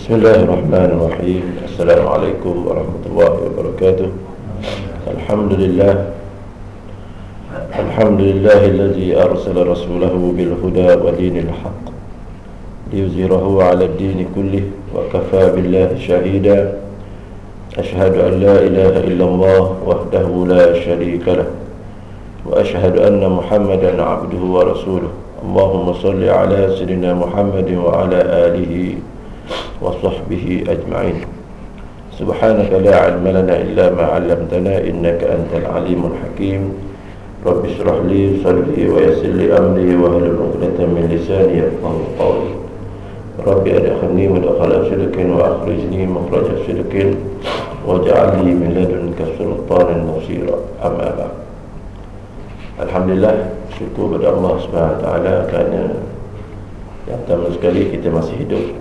بسم الله الرحمن الرحيم. السلام عليكم ورحمة الله وبركاته. الحمد لله. الحمد لله الذي أرسل رسوله بالهدى ودين الحق ليظهره على الدين كله وكفى بالله شهيدا. أشهد أن لا إله إلا الله وحده لا شريك له وأشهد أن محمدا عبده ورسوله. اللهم صل على سيدنا محمد وعلى آله وصحبه أجمعين. سبحانك لا علم لنا إلا ما علمتنا إنك أنت العليم الحكيم. رب اشرح لي صدري ويسر لي أمري وهل عقدة من لساني يفقه قولي. رب أدخلني مدخل صدق وأخرجني مخرج صدق واجعل لي من لدنك سلطان نصيرا. أما بعد. Alhamdulillah syukur kepada Allah SWT kerana yang pertama sekali kita masih hidup.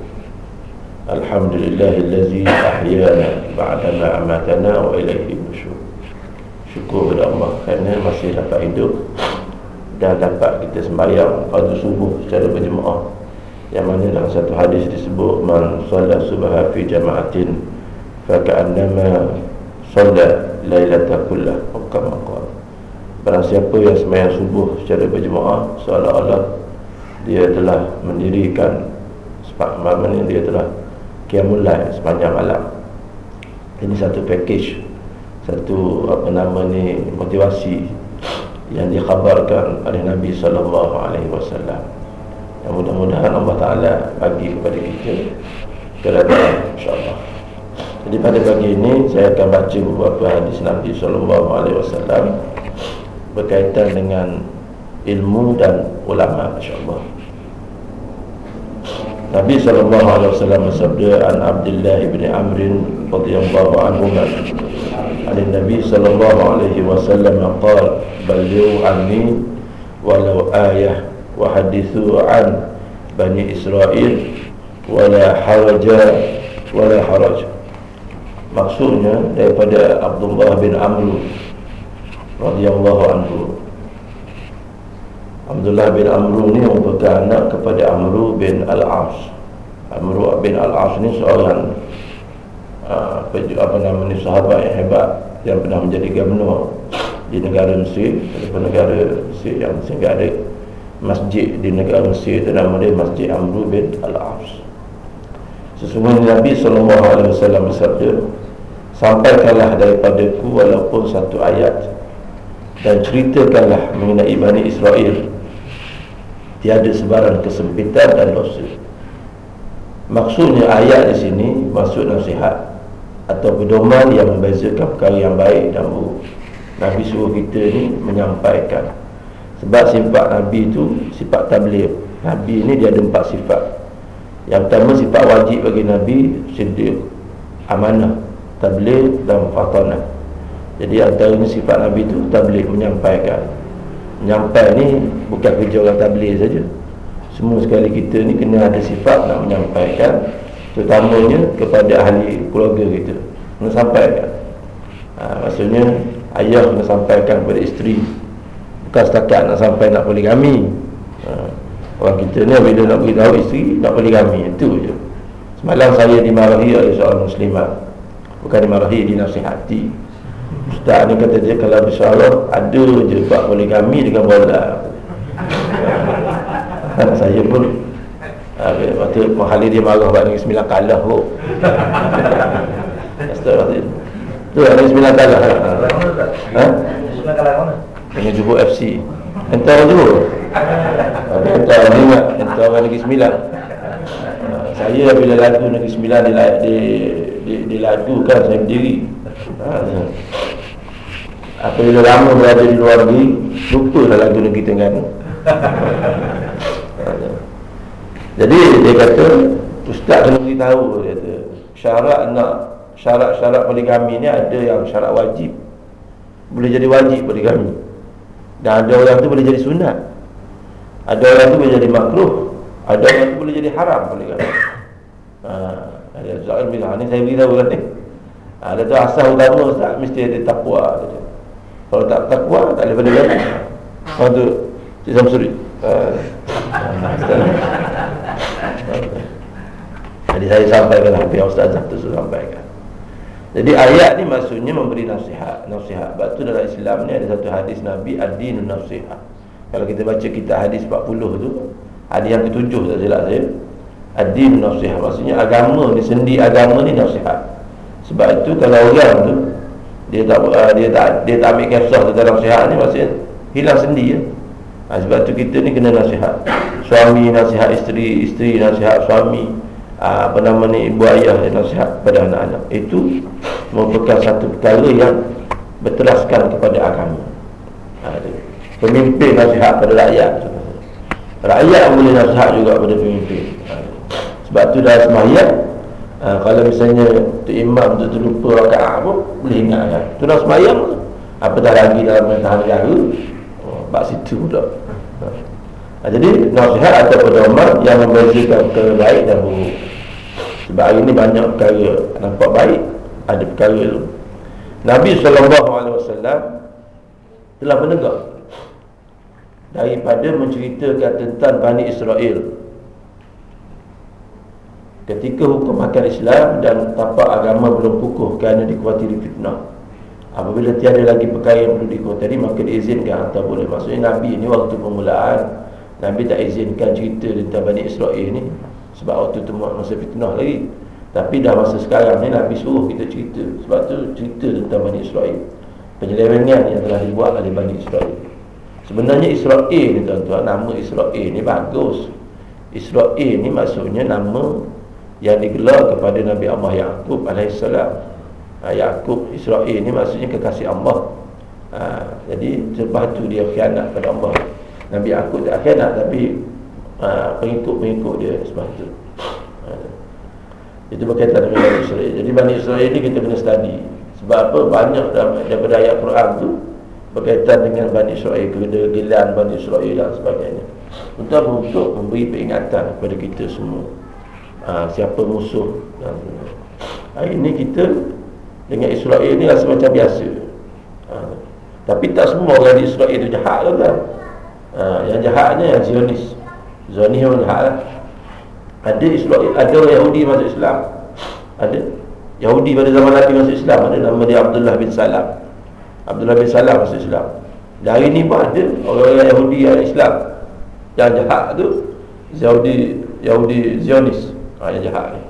Alhamdulillahillazi ahyana ba'dama amatana wa ilaihi nusyur Syukur kepada Allah kerana masih dapat hidup dan dapat kita sembahyang pada subuh secara berjemaah. Yang mana dalam satu hadis disebut man salla subha fi jama'atin fa ka'annama salla lailata kullah. Atau kama qala Barang siapa yang semayang subuh secara berjemaah Seolah-olah dia telah mendirikan Malam ini dia telah Kiamulai sepanjang malam. Ini satu package Satu apa nama ni Motivasi Yang dikhabarkan oleh Nabi SAW Yang mudah-mudahan Allah Ta'ala Bagi kepada kita Keradaan insyaAllah. Jadi pada pagi ini Saya akan baca beberapa hadis Nabi SAW berkaitan dengan ilmu dan ulama insyaallah. Nabi sallallahu alaihi wasallam bersabda an Abdullah bin Amr radhiyallahu anhu an Nabi sallallahu alaihi wasallam qala balighu anni walau ayah wa hadithu an bani Israel wala haraja wala haraj maksudnya daripada Abdullah bin Amr radhiyallahu anhu. Abdullah bin Amr ni merupakan anak kepada Amr bin Al-As. Amr bin Al-As ni seorang uh, apa nama ni sahabat yang hebat yang pernah menjadi gubernur di negara Mesir, di negara Mesir yang sehingga ada masjid di negara Mesir itu nama dia Masjid Amr bin Al-As. Sesungguhnya Nabi wasallam bersabda, "Sampaikanlah daripadaku walaupun satu ayat dan ceritakanlah mengenai Bani Israel tiada sebarang kesempitan dan dosa. Maksudnya ayat di sini maksud nasihat atau pedoman yang membezakan perkara yang baik dan buruk. Nabi suruh kita ni menyampaikan. Sebab sifat Nabi itu sifat tabligh. Nabi ini dia ada empat sifat. Yang pertama sifat wajib bagi Nabi siddiq amanah tabligh dan fatanah. Jadi antaranya sifat Nabi itu tabligh menyampaikan. Menyampai ni bukan kerja orang tabligh saja. Semua sekali kita ni kena ada sifat nak menyampaikan terutamanya kepada ahli keluarga kita. Kena sampaikan. Ha, maksudnya ayah kena sampaikan kepada isteri. Bukan setakat nak sampai nak poligami. Ha, orang kita ni bila nak beritahu isteri nak poligami itu je. Semalam saya dimarahi oleh seorang muslimat. Bukan dimarahi, dinasihati. Ustaz ni kata dia kalau bersyarah ada je buat poligami dengan bola. saya pun Okay, waktu mahali dia marah buat negeri sembilan kalah Astagfirullah Tu negeri sembilan kalah Ha? Sembilan kalah mana? Dengan Johor FC Entah Johor Entah ni Entah orang negeri sembilan Saya bila lagu negeri sembilan di, di, di, di kan saya berdiri ha, Apabila lama berada di luar negeri Lupa dah lagu negeri Terengganu Jadi dia kata Ustaz kena beritahu dia kata, Syarat nak Syarat-syarat poligami ni ada yang syarat wajib. Boleh jadi wajib poligami. Dan ada orang tu boleh jadi sunat. Ada orang tu boleh jadi makruh. Ada orang tu boleh jadi haram poligami. Ha, Ada Ustaz bilang ni saya beritahu kan ni. Ada tu asal utama Ustaz. Mesti ada takwa dia kalau tak takwa tak boleh pada gani. Lepas tu Cik Samsuri. Uh, Hadis saya sampaikan apa yang Ustaz tu sampaikan. Jadi ayat ni maksudnya memberi nasihat, nasihat. Sebab tu dalam Islam ni ada satu hadis Nabi ad-dinun nasihat. Kalau kita baca kitab hadis 40 tu, hadis yang ketujuh tak silap saya. Ad-dinun nasihat. Maksudnya agama ni sendi agama ni nasihat. Sebab itu kalau orang tu dia tak uh, dia tak dia tak ambil kisah tu dalam nasihat ni maksudnya hilang sendi ya. Ha, sebab tu kita ni kena nasihat. Suami nasihat isteri, isteri nasihat suami. Uh, apa nama ni ibu ayah nasihat pada anak-anak. Itu merupakan satu perkara yang berteraskan kepada agama. Uh, pemimpin nasihat pada rakyat rakyat boleh nasihat juga pada pemimpin. Uh, sebab tu dalam semayang uh, kalau misalnya tu imam tu terlupa rakaat apa boleh ingat kan. Tu dalam semayang apa dah lagi dalam pemerintahan negara oh, bak situ pula. Ha, jadi nasihat atau pedoman yang membezakan perkara baik dan buruk. Sebab hari ini banyak perkara nampak baik ada perkara tu Nabi SAW telah menegak daripada menceritakan tentang Bani Israel ketika hukum makan Islam dan tapak agama belum kukuh kerana dikuatiri fitnah apabila tiada lagi perkara yang perlu dikuatiri maka diizinkan atau boleh. Maksudnya Nabi ini waktu permulaan Nabi tak izinkan cerita tentang Bani Israel ni Sebab waktu tu masa fitnah lagi. Tapi dah masa sekarang ni Nabi suruh kita cerita Sebab tu cerita tentang Bani Israel. Penyelewengan yang telah dibuat oleh Bani Israel. Sebenarnya Israel ni tuan-tuan Nama Israel ni bagus. Israel ni maksudnya nama Yang digelar kepada Nabi Allah Yaakob AS ha, Yaakob Israel ni maksudnya kekasih Allah ha, Jadi sebab tu dia khianat pada Allah Nabi aku tak nak tapi uh, pengikut-pengikut dia sebab itu. Uh, itu berkaitan dengan Bani Israel. Jadi Bani Israel ini kita kena study. Sebab apa? Banyak daripada ayat Quran tu berkaitan dengan Bani Israel, kegedilan Bani Israel dan sebagainya. Untuk untuk memberi peringatan kepada kita semua. Uh, siapa musuh. Dan hari ini kita dengan Israel ni rasa macam biasa. Uh, tapi tak semua orang di Israel itu jahat kan? ha, Yang jahatnya yang Zionis. Zionis yang jahat lah. Ada Israel, ada Yahudi masuk Islam. Ada Yahudi pada zaman Nabi masuk Islam. Ada nama dia Abdullah bin Salam. Abdullah bin Salam masuk Islam. Dan hari ni pun ada orang-orang Yahudi yang Islam. Yang jahat tu Yahudi Yahudi Zionis Yang jahat ni.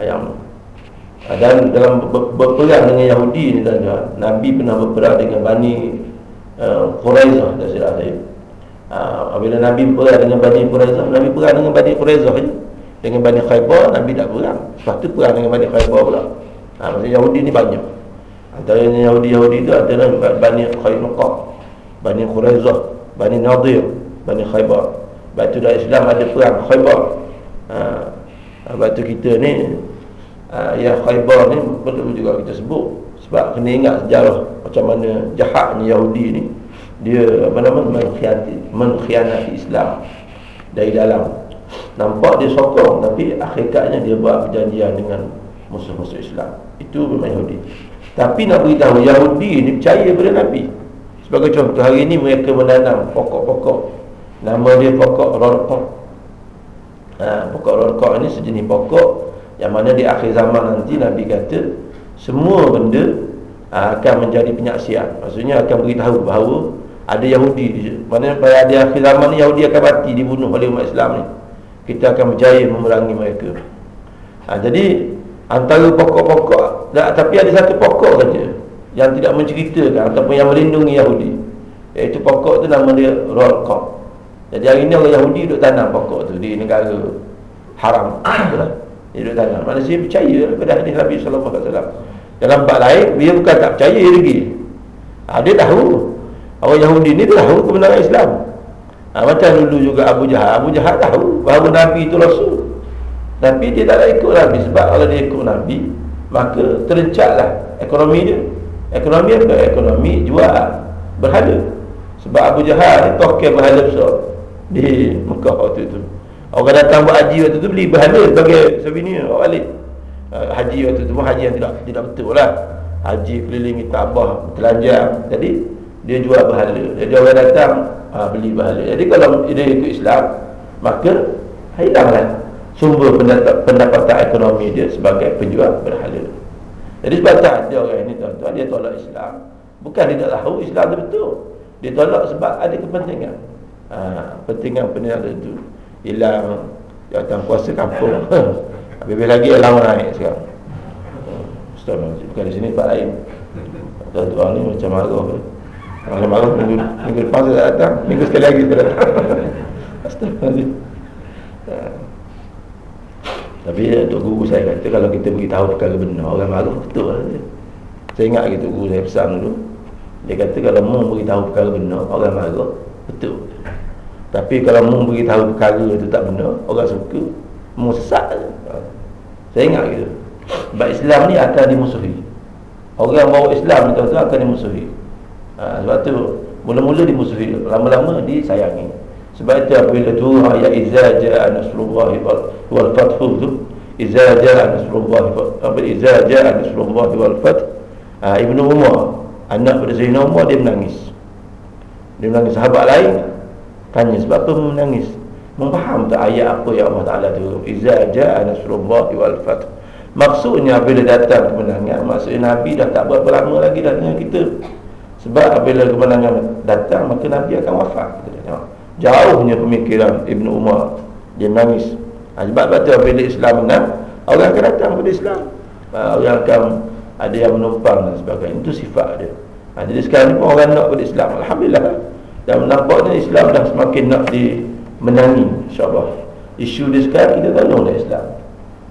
Yang ha, dan dalam berperang dengan Yahudi ni dan Nabi pernah berperang dengan Bani uh, Quraizah silap saya. Ha, Apabila Nabi perang dengan Bani Quraizah Nabi perang dengan Bani Quraizah je. Dengan Bani Khaybar Nabi tak perang Lepas tu perang dengan Bani Khaybar pula. Ha, Maksudnya Yahudi ni banyak. Antara Yahudi-Yahudi tu adalah Bani Khaynuqah Bani Quraizah Bani Nadir Bani Khaybar. Lepas tu dalam Islam ada perang Khaybar. Ha, Lepas tu kita ni ha, Ya Khaybar ni Perlu juga kita sebut. Sebab kena ingat sejarah Macam mana jahatnya Yahudi ni dia apa nama mengkhianati mengkhianati Islam dari dalam. Nampak dia sokong tapi hakikatnya dia buat perjanjian dengan musuh-musuh Islam. Itu memang Yahudi. Tapi nak beritahu Yahudi ni percaya pada Nabi. Sebagai contoh hari ini mereka menanam pokok-pokok. Nama dia pokok rorkok ha, pokok rorkok ini sejenis pokok yang mana di akhir zaman nanti Nabi kata semua benda ha, akan menjadi penyaksian. Maksudnya akan beritahu bahawa ada Yahudi mana pada di akhir zaman ni Yahudi akan mati dibunuh oleh umat Islam ni. Kita akan berjaya memerangi mereka. Ha, jadi antara pokok-pokok tapi ada satu pokok saja yang tidak menceritakan ataupun yang melindungi Yahudi iaitu pokok tu nama dia Rolkok jadi hari ni orang Yahudi duduk tanam pokok tu di negara haram. Dia duduk tanam. Manusia percaya kepada hadis Nabi SAW dalam bab lain dia bukan tak percaya lagi. Ha, dia tahu. Orang Yahudi ni tahu kebenaran Islam. Ha, Macam dulu juga Abu Jahal. Abu Jahal tahu bahawa Nabi itu Rasul. Tapi dia tak nak ikut Nabi Sebab kalau dia ikut Nabi Maka terencatlah ekonomi dia. Ekonomi apa? Ekonomi jual Berhala. Sebab Abu Jahal ni token berhala besar Di Mekah waktu itu Orang datang buat haji waktu itu beli berhala Sebagai souvenir Orang balik ha, Haji waktu itu haji yang tidak tidak betul lah Haji keliling tabah Telanjang Jadi dia jual bahala jadi orang datang ha, beli bahala jadi kalau dia ikut Islam maka hilanglah sumber pendapatan ekonomi dia sebagai penjual berhala. Jadi sebab tak ada orang ini tuan-tuan dia tolak Islam. Bukan dia tak tahu Islam itu betul. Dia tolak sebab ada kepentingan. Ha, kepentingan pentingan itu hilang jawatan kuasa kampung. Habis lagi alam naik sekarang. Ustaz bukan di sini tempat lain. Tuan-tuan ni macam marah. Macam marah minggu, minggu depan datang. Minggu sekali lagi datang. Astagfirullahaladzim. Ha. Tapi ya, Tok Guru saya kata kalau kita beritahu perkara benar orang marah betul lah. Saya ingat gitu guru saya pesan dulu. Dia kata kalau mu beritahu perkara benar orang marah betul. Tapi kalau mu beritahu perkara itu tak benar orang suka mu sesat. Ha. Saya ingat gitu. Sebab Islam ni akan dimusuhi. Orang bawa Islam ni tuan akan dimusuhi. Ha, sebab tu mula-mula dimusuhi, lama-lama disayangi. Sebab itu apabila tu ayat izza jaa nasrullah wal fath tu izza jaa nasrullah apa izza jaa nasrullah wal fath ha, Ibnu Umar anak pada Sayyidina Umar dia menangis. Dia menangis sahabat lain tanya sebab apa menangis? Memfaham tak ayat apa yang Allah Taala tu? Izza jaa nasrullah wal fath. Maksudnya apabila datang kemenangan Maksudnya Nabi dah tak berapa lama lagi dah dengan kita. Sebab apabila kemenangan datang Maka Nabi akan wafat kita tengok. Jauhnya pemikiran Ibn Umar Dia menangis. Ha, Sebab itu apabila Islam menang Orang akan datang kepada Islam. Ha, Orang akan ada yang menumpang dan sebagainya. Itu sifat dia. Ha, Jadi sekarang ni pun orang nak kepada Islam. Alhamdulillah Dan menampaknya Islam dah semakin nak dimenangi InsyaAllah. Isu dia sekarang kita tolong dah Islam.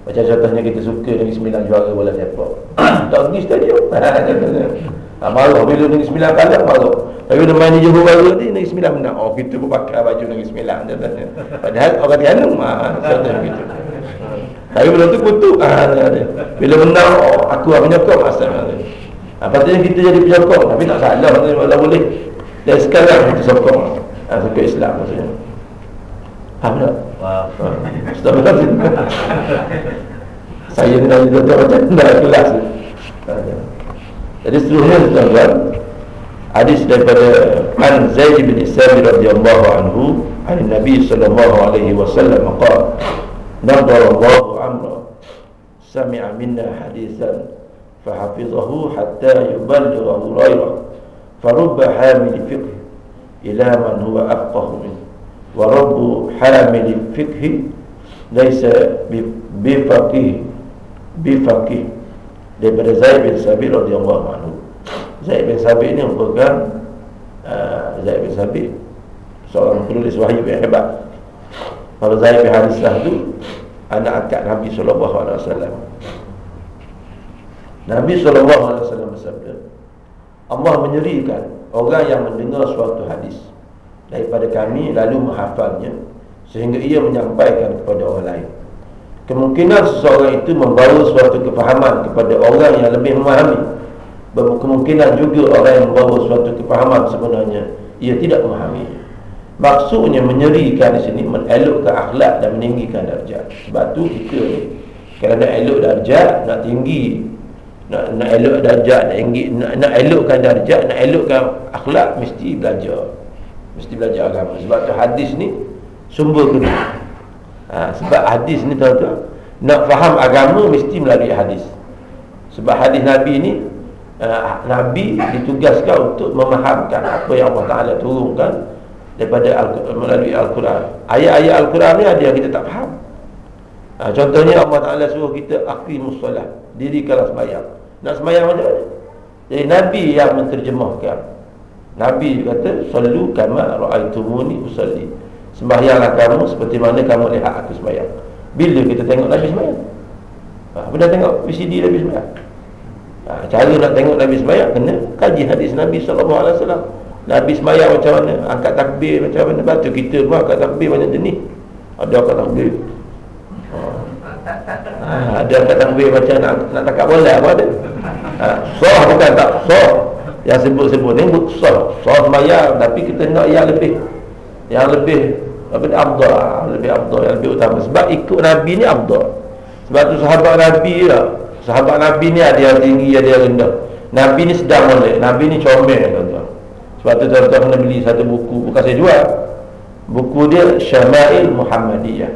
Macam contohnya kita suka Negeri Sembilan juara bola sepak. Tak pergi stadium. Ha, Maruh bila Negeri Sembilan kalah maruh tapi bila main di Johor Baru ni Negeri Sembilan menang. Oh kita pun pakai baju Negeri Sembilan Padahal orang Tianum ha, gitu. Tapi belum tu kutuk. Ha, Bila menang oh, Aku lah penyokong asal ha, Patutnya kita jadi penyokong. Tapi tak salah Tak boleh Dan sekarang kita sokong. Ha, Sokong Islam maksudnya. Faham tak? Faham. Ha, Saya nak jadi macam Dah kelas. Jadi seterusnya Tuan-tuan hadis daripada An Zaid bin Sabir radhiyallahu anhu an Nabi sallallahu alaihi wasallam qala nadara Allah amra sami'a minna hadithan fahafidhahu hatta yuballighahu ghayrah ila man huwa afqahu min wa rabbu hamil fiqh laysa bi faqih bi faqih daripada Zaid bin Sabir radhiyallahu anhu Zaid bin Sabit ni merupakan uh, Zaid bin Sabit seorang penulis wahyu yang hebat. Kalau Zaid bin Harisah tu anak angkat Nabi sallallahu alaihi wasallam. Nabi sallallahu alaihi wasallam bersabda, Allah menyerikan orang yang mendengar suatu hadis daripada kami lalu menghafalnya sehingga ia menyampaikan kepada orang lain. Kemungkinan seseorang itu membawa suatu kefahaman kepada orang yang lebih memahami. Kemungkinan juga orang yang membawa suatu kepahaman sebenarnya Ia tidak memahami. Maksudnya menyerikan di sini Menelokkan akhlak dan meninggikan darjat. Sebab tu kita ni Kalau nak elok darjat, nak tinggi Nak, nak elok darjat, nak, tinggi, nak, nak elokkan darjat Nak elokkan akhlak, mesti belajar. Mesti belajar agama. Sebab tu hadis ni sumber kedua ha, Sebab hadis ni tahu-tahu Nak faham agama mesti melalui hadis. Sebab hadis Nabi ni uh, Nabi ditugaskan untuk memahamkan apa yang Allah Ta'ala turunkan daripada Al melalui Al-Quran. Ayat-ayat Al-Quran ni ada yang kita tak faham. Uh, contohnya Allah Ta'ala suruh kita aqimus solat dirikanlah semayang nak semayang macam mana? Jadi Nabi yang menterjemahkan. Nabi kata sallu kama ra'aitumuni usalli. Sembahyanglah kamu seperti mana kamu lihat aku sembahyang bila kita tengok Nabi sembahyang ha, pernah tengok VCD Nabi sembahyang ha, Cara nak tengok Nabi semayang Kena kaji hadis Nabi SAW Nabi semayang macam mana Angkat takbir macam mana Batu kita pun angkat takbir banyak jenis. Ada angkat takbir. Ha. Ha, Ada angkat takbir macam nak, nak takap bola apa ada ha, Soh bukan tak Soh. Yang sebut-sebut ni Soh. Soh semayang Tapi kita nak yang lebih. Yang lebih apa ni abdul. Lebih abdul yang lebih utama. Sebab ikut nabi ni abdul. Sebab tu sahabat nabi lah Sahabat Nabi ni ada yang tinggi, ada yang rendah. Nabi ni sedang boleh Nabi ni comel tuan-tuan. Sebab tu tuan-tuan kena beli satu buku. Bukan saya jual. Buku dia Syama'il Muhammadiyah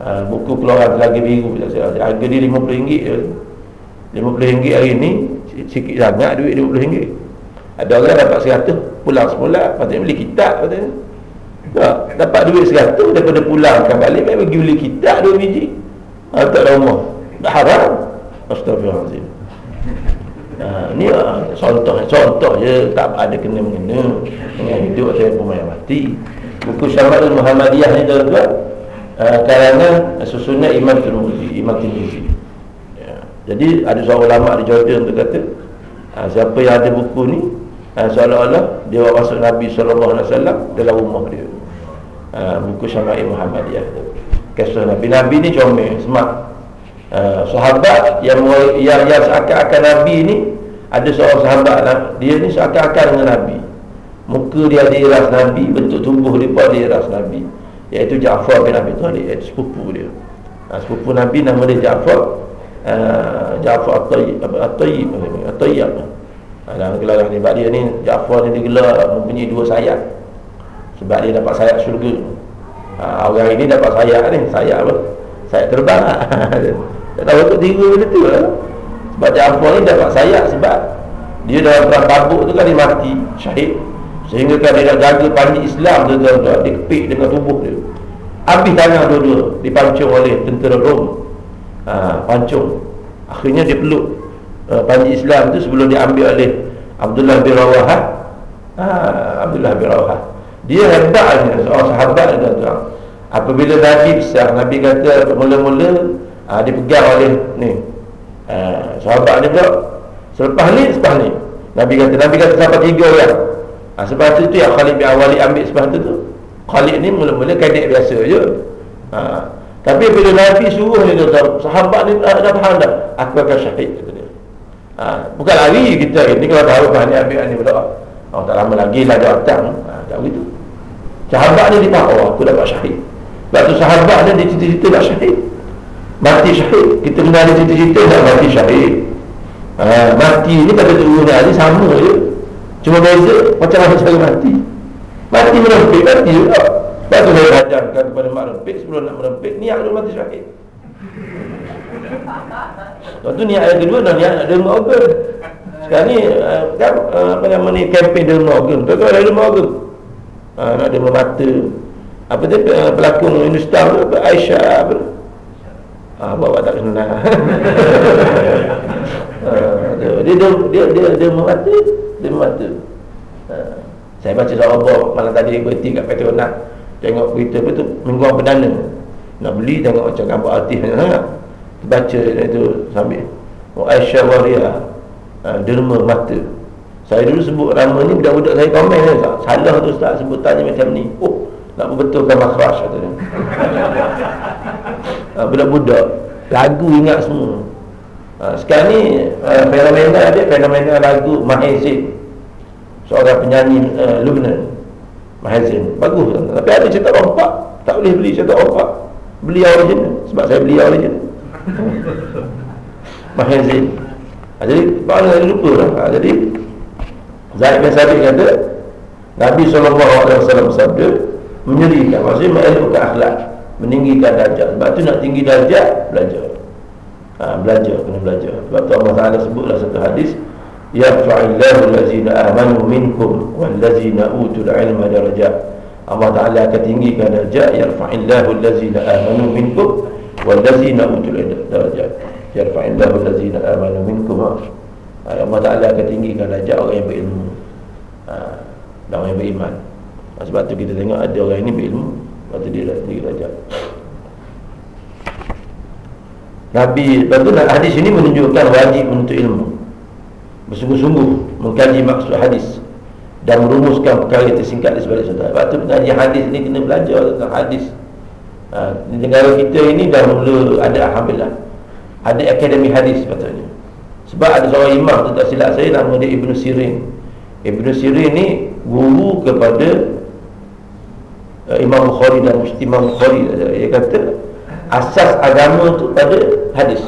ha, buku keluaran lagi biru harga dia RM50 je. RM50 hari ni sikit sangat duit RM50 ada orang dapat 100 pulang semula patutnya beli kitab patutnya tak, dapat duit 100 daripada pulangkan balik mai bagi beli kitab dua biji. Ha, tak ada rumah. Dah haram. Astagfirullahaladzim ha, ni lah, contoh contoh je. Tak ada kena-mengena. Dengan hidup saya pemain mati. Buku Syama'ul Muhammadiyah ni tuan-tuan uh, kerana susunan Imam Tirmizi Imam Tirmizi. Ya. jadi ada seorang ulama di Jordan tu kata uh, siapa yang ada buku ni uh, seolah-olah dia bawa masuk Nabi SAW dalam rumah dia. Uh, buku Syama'ul Muhammadiyah tu. Kisah Nabi. Nabi ni comel smart. Uh, sahabat yang yang, yang seakan-akan Nabi ni ada seorang sahabat dia ni seakan-akan dengan Nabi. Muka dia ada iras Nabi bentuk tubuh dia pun ada iras Nabi iaitu Ja'far bin Abi Talib iaitu sepupu dia. Ha, sepupu Nabi nama dia Ja'far. Uh, Ja'far At-Tayyib At-Tayyib At-Tayyib ha, dalam gelaran ni sebab dia ni Ja'far ni digelar mempunyai dua sayap. Sebab dia dapat sayap syurga. Ha, orang ini dapat sayap ni sayap apa? Sayap terbang tak tahu tu tiga benda tu lah sebab Ja'far ni dapat sayap sebab dia dalam perang tabuk tu kan dia mati syahid Sehingga kan dia nak jaga panji Islam tu tuan-tuan. Dia kepik dengan tubuh dia. Habis tangan dua-dua Dipancung oleh tentera Rom. Ha, Pancung. Akhirnya dia peluk uh, Panji Islam tu sebelum diambil oleh Abdullah bin Rawahah ha, Abdullah bin Rawahah Dia hebat ni Seorang sahabat tuan-tuan. Apabila Nabi besar Nabi kata mula-mula ha, Dipegang oleh ni ha, Sahabat ni pula. Selepas ni, selepas ni Nabi kata, Nabi kata sampai tiga orang ha, Sebab tu tu yang Khalid bin Awali ambil sebab tu tu. Khalid ni mula-mula kadek biasa je. Ha. Tapi bila Nabi suruh ni kata Sahabat ni dah, dah faham dah. Aku akan syahid kata dia. Ha. Bukan lari kita ni kalau tahu bahan ni ambil ni berdoa Oh tak lama lagi lah dia datang. Ha, Tak begitu. Sahabat ni dia tahu oh, aku dapat syahid. Sebab tu sahabat ni dia cerita-cerita nak syahid. Mati syahid. Kita mengenali cerita-cerita nak mati syahid. Ha, Mati ni kata turun ni sama je Cuma beza macam mana cara mati. Mati merempit mati juga Lepas tu saya ajarkan kepada mak rempit Sebelum nak merempit niat dulu mati syahid Lepas tu niat yang kedua niat nak derma organ. Sekarang ni eh, kan, eh, apa nama ni Kempen derma organ. Betul kan derma organ? Ha, Nak derma mata. Apa tu eh, pelakon Hindustan tu Aisyah apa Ah, bawa tak kenal. dia dia dia dia dia mati dia mati ha. saya baca seorang buah malam tadi berhenti kat Petronas tengok berita apa tu mingguan perdana. Nak beli tengok macam gambar artis sangat. Baca itu sambil oh, Aisyah Waria ha, derma mata. Saya dulu sebut nama ni budak-budak saya komen ni salah tu ustaz sebutannya macam ni. Oh nak berbetulkan makhraj kata dia. Ha, budak-budak lagu ingat semua Ha, sekarang ni uh, fenomena dia fenomena lagu Mahezin seorang penyanyi uh, Lebanon Mahezin bagus tapi ada cerita rompak tak boleh beli cerita rompak beli original sebab saya beli original. Mahezin ha, jadi mana saya lupa lah. Ha, jadi Zaid bin Sabit kata Nabi SAW sabda menyerikan maksudnya mengelukkan akhlak. Meninggikan darjah sebab tu nak tinggi darjah belajar ha, belajar kena belajar. Sebab tu Allah Taala sebutlah satu hadis yarfa'illahu allazina amanu minkum wallazina utul ilma darajat. Allah Taala akan tinggikan darjat yarfa'illahu allazina amanu minkum wallazina utul darajat. Yarfa'illahu allazina amanu minkum. Ha. Allah Taala akan tinggikan darjat orang yang berilmu. Ha, dan orang yang beriman. Ha, sebab tu kita tengok ada orang ini berilmu sebab tu dia tinggi darjat Nabi betul hadis ini menunjukkan wajib menuntut ilmu bersungguh-sungguh mengkaji maksud hadis dan merumuskan perkara yang tersingkat di sebalik. Sebab tu pengaji hadis ni kena belajar tentang hadis. Ha, di negara kita ini dah mula ada alhamdulillah ada akademi hadis sepatutnya. Sebab ada seorang imam tu tak silap saya nama dia Ibnu Sirin. Ibnu Sirin ni guru kepada uh, Imam Bukhari dan Imam Bukhari dia kata asas agama tu pada hadis.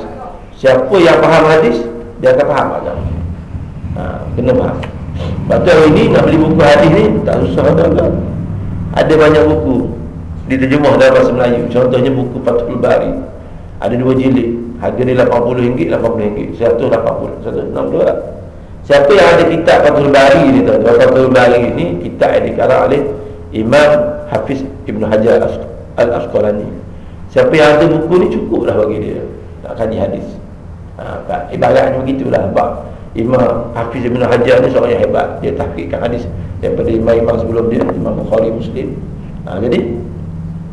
Siapa yang faham hadis dia akan faham agama. Ha, kena faham. Tu hari ni nak beli buku hadis ni tak susah tuan-tuan. Ada banyak buku diterjemah dalam bahasa Melayu. Contohnya buku Fathul Bari. Ada dua jilid. Harga dia RM80 RM80 180 160 lah. Siapa yang ada kitab Fathul Bari ni tuan Fathul Bari ni kitab yang dikarang oleh Imam Hafiz Ibn Hajar Al-Asqalani. Siapa yang ada buku ni cukup lah bagi dia nak kaji hadis. Ha, ibaratnya begitulah. Sebab Imam Hafiz Ibn Hajar ni seorang yang hebat. Dia tahkikkan hadis daripada imam-imam sebelum dia Imam Bukhari Muslim. Ha, jadi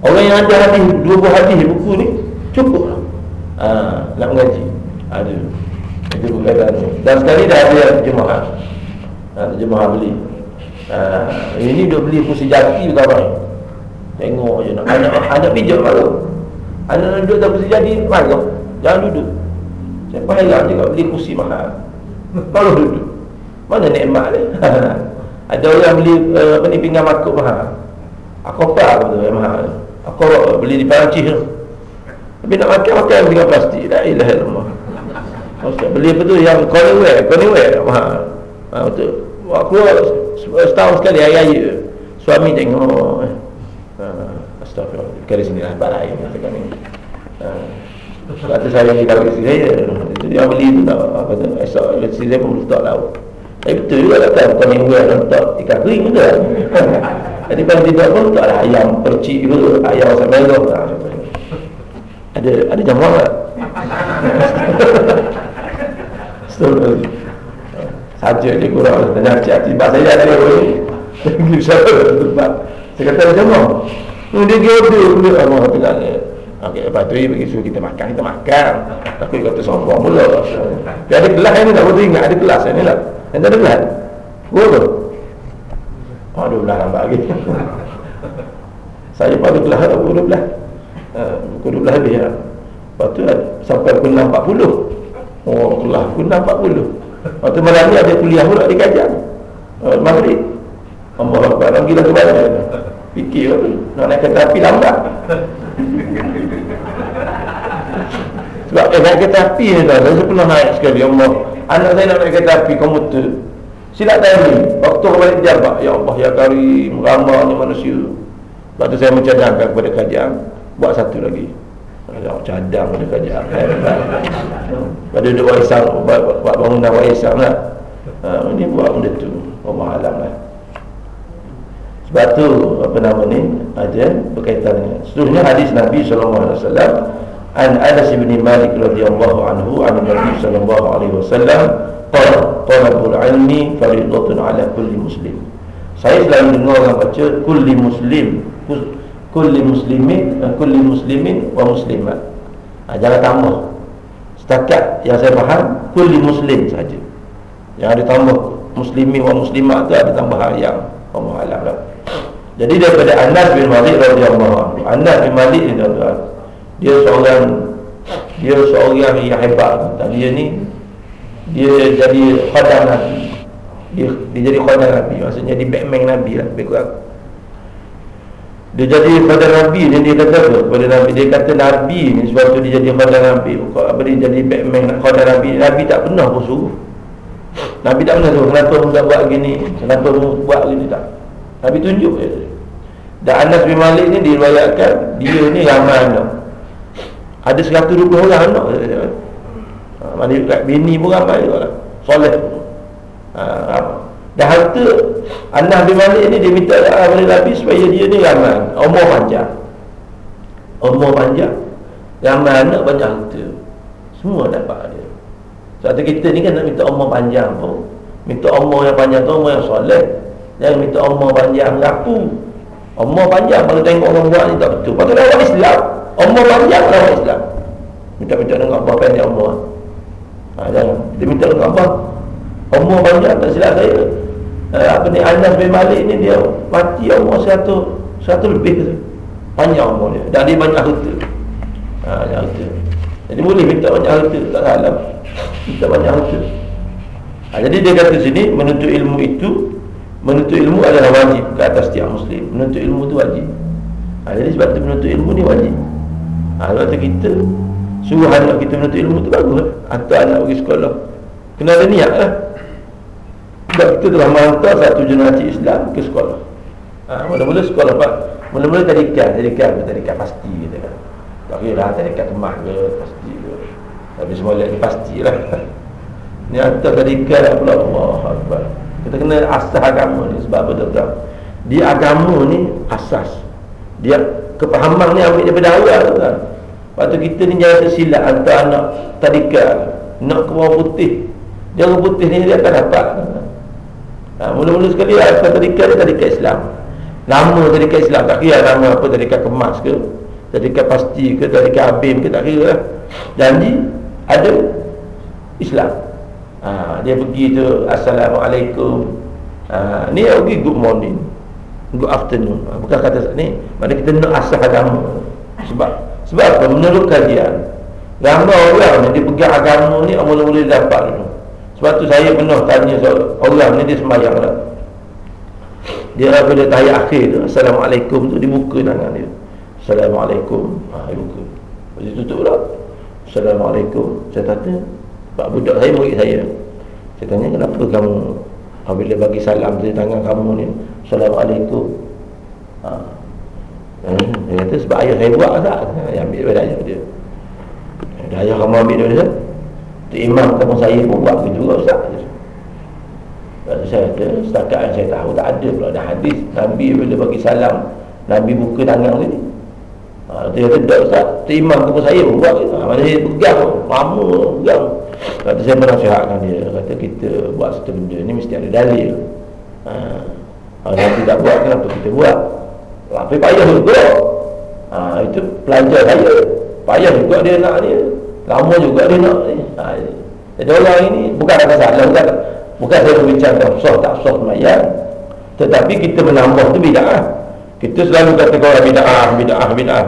orang yang ada hadis dua buah hadis buku ni cukup lah ha, nak mengaji. Ada itu berkaitan dan sekali dah ada jemaah. Ha, jemaah beli. Ha, ini dia beli kursi jati kawan tengok je. Nak anak anak pijak malu anak duduk tak kursi jadi malu jangan duduk. Saya payah juga beli kursi mahal. Kalau duduk. Mana nikmat ni ada orang beli uh, apa ni pinggan makuk mahal. Aku apa aku tu yang mahal. Aku beli di Perancis tapi nak makan makan dengan plastik. La ilaha illallah. Maksud, beli apa tu? Yang cornerware cornerware mahal. Ha, betul. Aku setahun sekali hari-hari suami tengok. Ha, astagfirullah. Kali sini lah balai katakan ni. Ha. Sebab tu saya bagi isteri saya Itu dia beli tu tak apa tu Esok isteri saya pun letak lauk Tapi betul juga tak tahu Bukan yang buat letak ikan kering juga Jadi kalau tidak pun letak lah ayam percik ke Ayam asam merah. Ada ada jamuan tak? Saja je kurang. Tanya hati-hati Sebab saya ada orang ni? Saya kata ada jamuan Dia dia order Allah tengah Okey, lepas tu dia bagi suruh kita makan, kita makan. Tapi kata sombong mula. Dia ada kelas ni tak boleh ingat ada kelas ni lah. Yang tak ada kelas. Gua tu. Oh, 12 nampak lagi. Saya pada kelas tak 12. Uh, pukul 12 lebih lah. Lepas tu sampai pukul 6.40. Oh, kelas pukul 6.40. Lepas tu malam ni ada kuliah pula di Kajang. Uh, Maghrib. Allah Akbar. Lagi lah ke mana. Fikir tu. Nak naik kereta api lambat. Sebab eh, naik kereta api ni tuan Saya pernah naik sekali Allah. Anak saya nak naik kereta api komuter Silap ni Waktu balik jabak Ya Allah ya karim Ramahnya manusia. Lepas tu saya mencadangkan kepada kajang Buat satu lagi. Cadang pada kajang Pada duduk waisan Buat, bangunan waisan lah. Ha, Ini buat benda tu. Allah Alam lah. Sebab tu apa nama ni ada berkaitan dengan seterusnya hadis Nabi sallallahu alaihi wasallam an Anas bin Malik radhiyallahu anhu an Nabi sallallahu alaihi wasallam qala talabul ilmi fardhatun ala kulli muslim saya selalu dengar orang baca kulli muslim kulli muslimin eh, kulli muslimin wa muslimat ha, jangan tambah setakat yang saya faham kulli muslim saja yang ada tambah muslimin wa muslimat tu ada tambahan yang Allah alam lah jadi daripada Anas bin Malik radhiyallahu anhu. Anas bin Malik ni tuan-tuan. Dia seorang dia seorang yang hebat. Dan dia ni dia jadi khadam Nabi. Dia, dia jadi khadam Nabi. Maksudnya dia Batman Nabi lah lebih kurang. Dia jadi khadam Nabi dan dia kata apa kepada Nabi? Dia kata Nabi ni sebab tu dia jadi khadam Nabi. Apa dia jadi Batman khadam Nabi? Nabi tak pernah pun suruh. Nabi tak pernah suruh kenapa pun buat gini, kenapa pun buat gini tak. Nabi tunjuk je Dan Anas bin Malik ni diriwayatkan Dia ni ramai anak Ada 120 orang anak ha, Mana kat bini pun ramai juga lah. Soleh ha, Dan harta Anas bin Malik ni dia minta doa pada Nabi Supaya dia ni ramai. Umur panjang. Umur panjang. Ramai anak banyak harta. Semua dapat dia. Sebab kita ni kan nak minta umur panjang pun. Minta umur yang panjang tu umur yang soleh. Jangan minta Allah panjang Ngaku Allah panjang Kalau tengok orang buat ni tak betul. Tu orang Islam Allah panjang orang Islam? Minta-minta dengan Allah pendek Allah ha, Jangan. Kita minta dengan Allah Allah panjang Tak silap saya. Ha, Apa ni Anas bin Malik ni Dia mati Allah satu Satu lebih Panjang Allah dia. Dan dia banyak harta. Ha, Banyak harta. Jadi boleh minta banyak harta Tak salah Minta banyak harta. Ha, Jadi dia kata sini Menuntut ilmu itu Menuntut ilmu adalah wajib ke atas setiap muslim. Menuntut ilmu tu wajib. Ha, Jadi sebab tu menuntut ilmu ni wajib ha, Sebab tu kita Suruh anak kita menuntut ilmu tu bagus lah Atau anak pergi sekolah Kena ada niat lah Sebab kita telah menghantar satu generasi Islam ke sekolah ha, Mula-mula sekolah Pak Mula-mula tadikan, tadikan apa tadikan pasti kita kan. Tak kira lah tadikan kemas ke, pasti ke. Tapi semua lihat ni pastilah. Ni atas tadikan pula Allah Akbar. Kita kena asas agama ni sebab betul-betul. Di agama ni asas. Dia kepahaman ni ambil daripada awal tu kan. Lepas tu kita ni jangan tersilap antara anak tadika nak ke bawah putih. Orang putih ni dia akan dapat. Ha, mula-mula sekali apa tadika dia tadika Islam. Nama tadika Islam tak kira nama apa tadika kemas ke, tadika pasti ke, tadika abim ke tak kira lah. Janji ada Islam. Ha, dia pergi tu Assalamualaikum. Ha, ni dia pergi good morning. Good afternoon. Bukan kata ni, mana kita nak asal agama. Sebab sebab apa? Menurut kajian Ramai orang ni dia pegang agama ni Orang boleh dapat dulu Sebab tu saya pernah tanya soal Orang ni dia semayang lah. Dia apa dia tahiyat akhir tu. Assalamualaikum tu dibuka tangan dia. Assalamualaikum. Ha, Dia buka. Dia tutup lah. Assalamualaikum. Saya tanya Pak budak saya murid saya. Saya tanya kenapa kamu? Apabila bagi salam di tangan kamu ni Assalamualaikum. Ha, Hmm, dia kata sebab ayah saya buat tak Dia ambil daripada ayah dia. Dan ayah kamu ambil daripada dia Tu imam kamu saya pun buat begitu juga Ustaz. Tu saya kata Setakat yang saya tahu tak ada pula. Ada hadis Nabi bila bagi salam Nabi buka tangan ni Ha, dia kata tak Ustaz Tu imam kamu saya pun buat begitu. Ha, Mana dia pegang Lama pegang. Tu saya pernah sihatkan dia Kata kita buat satu benda ni Mesti ada dalil. Ha, Kalau nanti tak buat Kenapa kita buat? Tapi payah juga. Ha, Itu pelajar saya. Payah juga dia nak ni Lama juga dia nak ni. Ha, Jadi orang ini Bukan ada salah Bukan, bukan saya berbicara Sah tak sah semayang. Tetapi kita menambah tu bida'ah Kita selalu kata orang bida'ah Bida'ah, bida'ah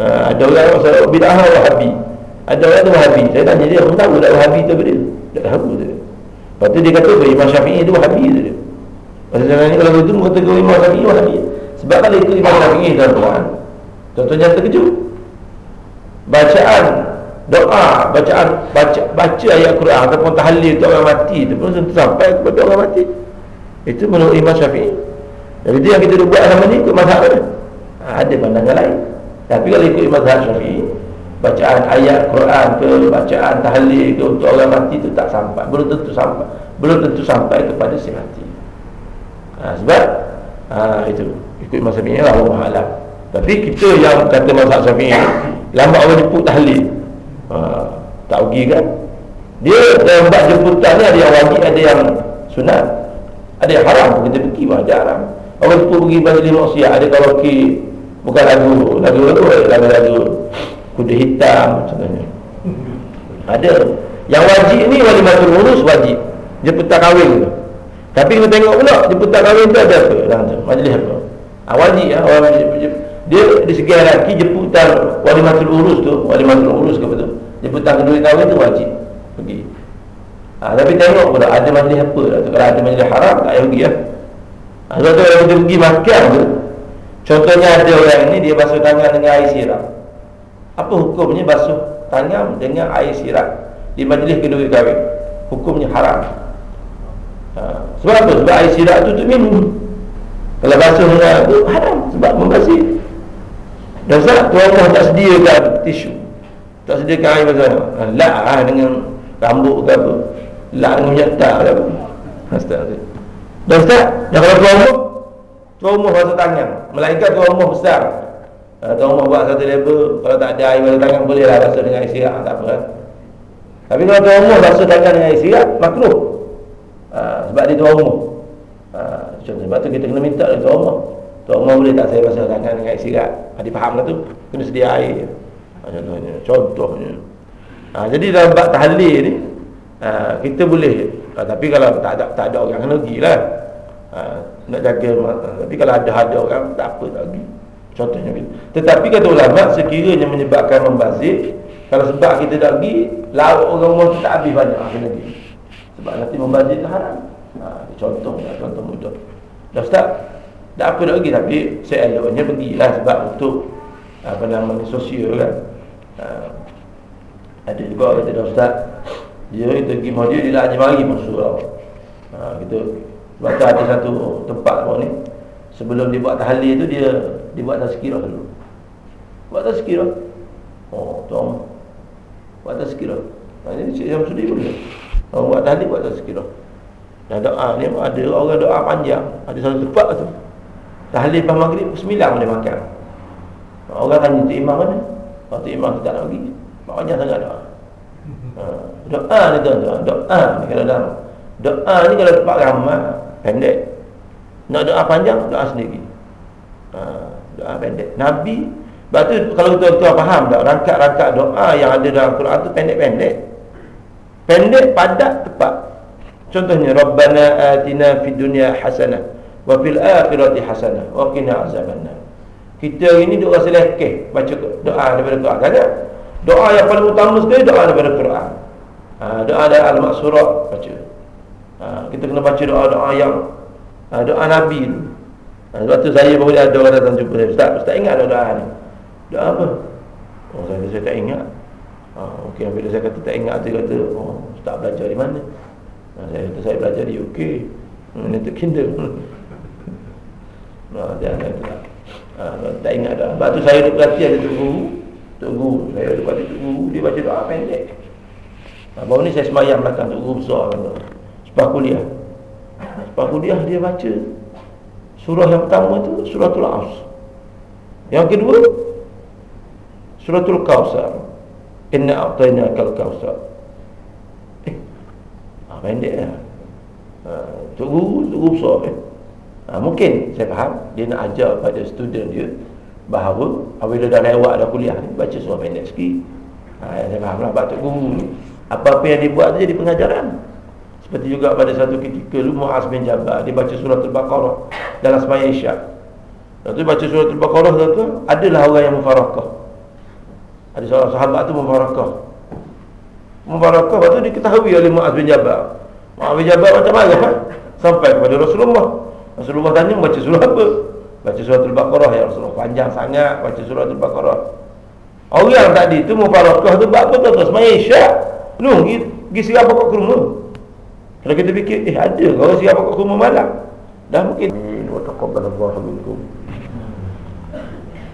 ha, Ada orang yang saya bida'ah wahabi. Ada orang tu wahabi. Saya tanya dia Kamu tahu tak wahabi tu apa dia? Tak tahu tu Lepas tu dia kata Imam Syafi'i tu wahabi tu dia Pasal saya tanya kalau begitu Kata Imam Syafi'i wahabi sebab kalau ikut Imam Syafi'i tuan-tuan. Tuan-tuan terkejut. Bacaan Doa Bacaan Baca baca ayat Quran Ataupun tahlil untuk orang mati Itu pun sampai kepada orang mati. Itu menurut Imam Syafi'i. Jadi itu yang kita buat sama ni Ikut mazhab mana ha, Ada pandangan lain. Tapi kalau ikut Imam Syafi'i Bacaan ayat Quran ke Bacaan tahlil ke Untuk orang mati itu tak sampai. Belum tentu sampai. Belum tentu sampai kepada si mati ha, Sebab ha, Itu ikut mazhab Syafi'i lah Allah Alam. Tapi kita yang kata mazhab Syafi'i lambat orang jemput tahlil. Ha, tak pergi kan? Dia lambat jemputan ni ada yang wajib ada yang sunat ada yang haram kita pergi ada haram orang jemput pergi majlis maksiat ada karaoke bukan lagu lagu lagu lagu lagu kuda hitam contohnya. Ada. Yang wajib ni wali matul urus wajib. Jemputan kahwin tu tapi kita tengok pula jemputan kahwin tu ada apa majlis apa Awali ya orang dia di segi lelaki jemputan wali matul urus tu, wali matul urus ke betul. Jemputan kedua kahwin tu wajib pergi. Ha, tapi tengok pula ada majlis apa lah tu. Kalau ada majlis haram tak payah pergi ya. Ha, sebab tu kalau kita pergi makan tu Contohnya ada orang ini dia basuh tangan dengan air sirap Apa hukumnya basuh tangan dengan air sirap Di majlis kedua kahwin Hukumnya haram ha, Sebab apa? Sebab air sirap tu untuk minum kalau basuh dengan itu haram sebab membasuh. Dan sebab tuan Allah tak sediakan tisu. Tak sediakan air basuh. Lak lah dengan rambut ke apa. Lak dengan minyak tak ke apa. Astagfirullah. Dan Ustaz, dan kalau tuan Allah, tuan Allah basuh tangan. Melainkan tuan Allah besar. Tuan Allah buat satu level, kalau tak ada air basuh tangan, bolehlah basuh dengan air sirak. Tak apa. Tapi kalau tuan Allah basuh tangan dengan air sirak, makruh. Uh, sebab dia tuan Allah. Contoh sebab tu kita kena minta kepada Allah. Tuan Allah boleh tak saya basuh tangan dengan sirat? Ada faham lah tu? Kena sedia air. Ha, contohnya. Contohnya. Ha, jadi dalam bab tahlil ni ha, kita boleh ha, tapi kalau tak ada tak ada orang kena pergi lah. Ha, nak jaga ha, tapi kalau ada ada orang tak apa tak pergi. Contohnya. Tetapi kata ulama sekiranya menyebabkan membazir kalau sebab kita tak pergi lauk orang rumah kita habis banyak kena pergi. Sebab nanti membazir itu haram. Ha, contoh contoh mudah. Dah Ustaz Dah apa nak pergi Tapi saya eloknya pergilah Sebab untuk Apa namanya Sosial kan uh, Ada juga kata dah Ustaz Dia kita pergi Mahdi Dia haji mari Masuk lah uh, Kita Sebab ada satu tempat pun ni Sebelum dia buat tahlil tu dia dia buat tazkirah dulu. Buat tazkirah. Oh, tuan. Buat tazkirah. Ha, ini Cik Syamsudi pun Oh, buat tahlil buat tazkirah. Dan doa ni ada orang doa panjang. Ada satu tempat tu. Tahlil pas maghrib sembilan boleh makan. Orang tanya tu imam mana? Oh, tu imam kita nak pergi. Banyak sangat doa. Ha, doa ni tuan-tuan. Doa ni kalau dalam. Doa ni kalau tempat ramai pendek. Nak doa panjang, doa sendiri. Ha, doa pendek. Nabi, sebab tu kalau tuan-tuan faham tak, rangkak-rangkak doa yang ada dalam Quran tu pendek-pendek. Pendek, padat, tepat. Contohnya, Rabbana atina fid dunya hasanah wa fil akhirati hasanah wa qina azabannar. Kita hari ni duk rasa lekeh baca doa daripada Quran. Kan? Doa yang paling utama sekali doa daripada Quran. Ha, doa dari Al-Maksurah baca. Ha, kita kena baca doa-doa yang ha, doa Nabi tu. Ha, sebab tu saya baru ada orang datang jumpa saya. Ustaz, Ustaz ingat doa ni? Doa apa? Oh, saya, saya tak ingat. Ha, okay, bila saya kata tak ingat, dia kata, oh, Ustaz belajar di mana? Ha, saya kata, saya belajar di UK. Hmm, itu Kindle. Ha, dia kata, ha, tak ingat dah. Sebab tu saya duduk perhatian dia tunggu. Tunggu. Saya duduk perhatian tunggu. Dia baca doa pendek. Ha, baru ni saya semayang belakang tunggu besar. Sebab kuliah. Sebab kuliah dia baca surah yang pertama tu suratul As. Yang kedua suratul Kausar. Inna a'tainakal kausar. Eh. Ah pendek ya. Ha, tunggu tunggu besar eh. Ha, mungkin saya faham dia nak ajar pada student dia bahawa apabila dah lewat dah kuliah ni baca surah pendek sikit. Ha, saya faham lah batuk guru ni. Apa-apa yang dibuat tu jadi pengajaran. Seperti juga pada satu ketika lu Muaz bin Jabal dia baca surah Al-Baqarah dalam sembahyang Isyak. Lepas tu baca surah Al-Baqarah tu adalah orang yang mufarakah. Ada seorang sahabat tu mufarakah. Mufarakah waktu diketahui oleh Muaz bin Jabal. Muaz bin Jabal macam mana kan? Sampai kepada Rasulullah. Rasulullah tanya baca surah apa? Baca surah Al-Baqarah ya Rasulullah. Panjang sangat baca surah Al-Baqarah. Orang tadi tu mufarakah tu buat apa tu? Sembahyang Isyak. Lu pergi kau ke rumah? Kalau kita fikir, eh ada kalau siapa kat rumah malam. Dah mungkin. Wa taqabbalallahu minkum.